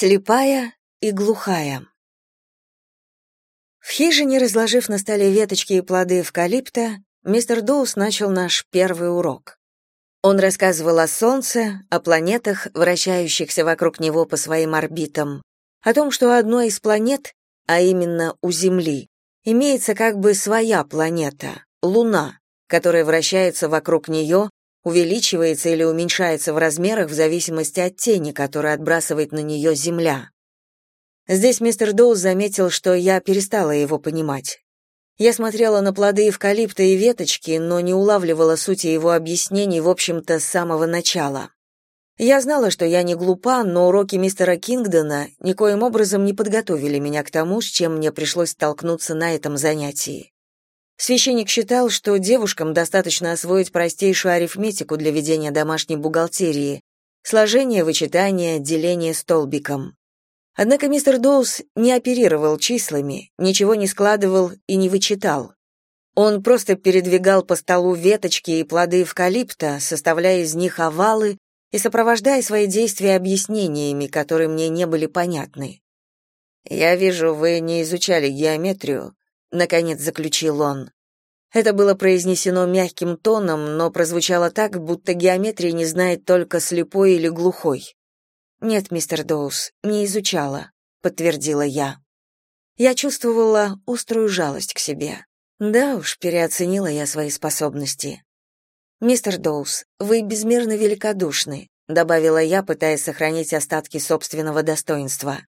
Слепая и глухая. В хижине, разложив на столе веточки и плоды эвкалипта, мистер Доус начал наш первый урок. Он рассказывал о Солнце, о планетах, вращающихся вокруг него по своим орбитам, о том, что одной из планет, а именно у Земли, имеется как бы своя планета, Луна, которая вращается вокруг нее увеличивается или уменьшается в размерах в зависимости от тени, которую отбрасывает на нее Земля. Здесь мистер Доуз заметил, что я перестала его понимать. Я смотрела на плоды эвкалипта и веточки, но не улавливала сути его объяснений, в общем-то, с самого начала. Я знала, что я не глупа, но уроки мистера Кингдона никоим образом не подготовили меня к тому, с чем мне пришлось столкнуться на этом занятии. Священник считал, что девушкам достаточно освоить простейшую арифметику для ведения домашней бухгалтерии, сложение, вычитание, деление столбиком. Однако мистер Доус не оперировал числами, ничего не складывал и не вычитал. Он просто передвигал по столу веточки и плоды эвкалипта, составляя из них овалы и сопровождая свои действия объяснениями, которые мне не были понятны. «Я вижу, вы не изучали геометрию», наконец заключил он. Это было произнесено мягким тоном, но прозвучало так, будто геометрии не знает только слепой или глухой. Нет, мистер Доус, не изучала, подтвердила я. Я чувствовала острую жалость к себе. Да уж, переоценила я свои способности. Мистер Доус, вы безмерно великодушны, добавила я, пытаясь сохранить остатки собственного достоинства.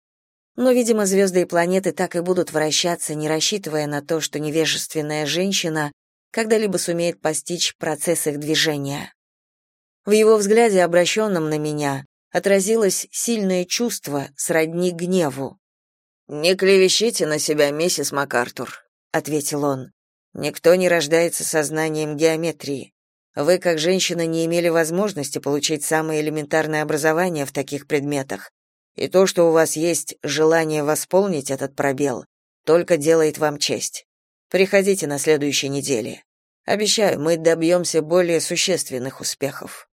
Но, видимо, звезды и планеты так и будут вращаться, не рассчитывая на то, что невежественная женщина когда-либо сумеет постичь процесс их движения. В его взгляде, обращенном на меня, отразилось сильное чувство сродни гневу. «Не клевещите на себя, миссис МакАртур», — ответил он. «Никто не рождается сознанием геометрии. Вы, как женщина, не имели возможности получить самое элементарное образование в таких предметах, и то, что у вас есть желание восполнить этот пробел, только делает вам честь. Приходите на следующей неделе. Обещаю, мы добьемся более существенных успехов.